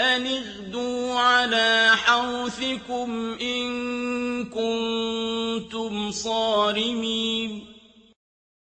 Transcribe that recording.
أَنِ اغْدُوا عَلَىٰ حَرْثِكُمْ إِن كُنتُمْ صَارِمِينَ